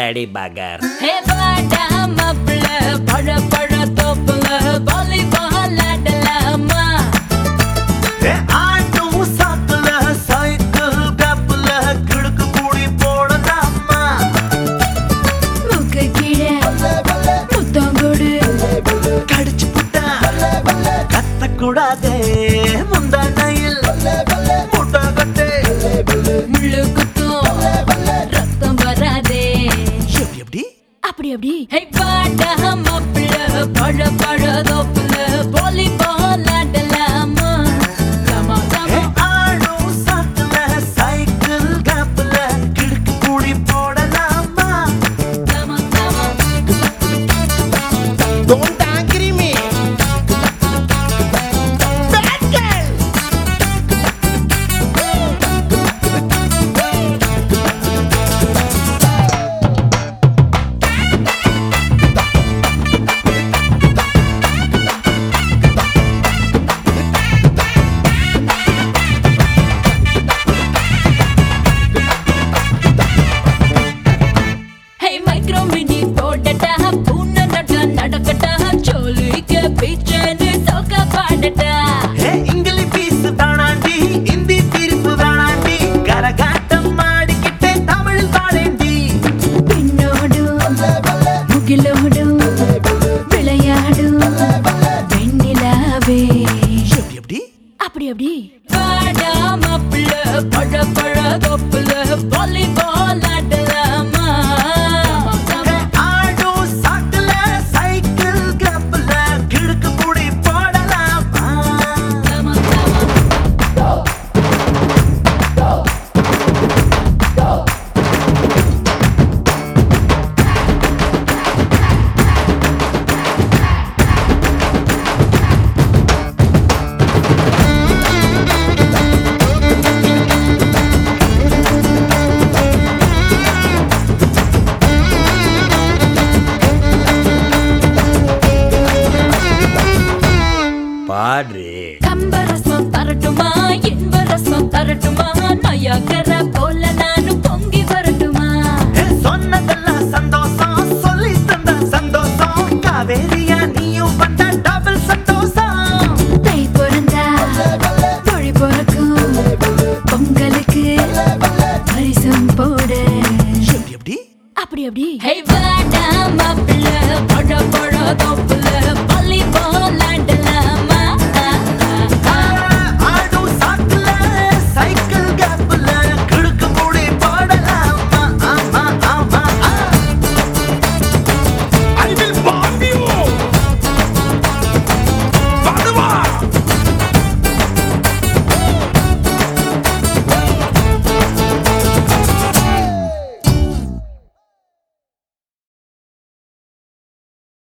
பின்னாடி பகர். பழ பழ தோப்புல வாலிபால் ஆடலாமா? கூடாதே அப்படி? அப்படி அப்படி. முகிலோடும் விளையாடும் வெண்ணிலாவே. எப்படி எப்படி? அப்படி அப்படி. பாடாமப்புல பழ பழ தொப்புல வாலிபால் ஆட்டல அப்படி அப்படி.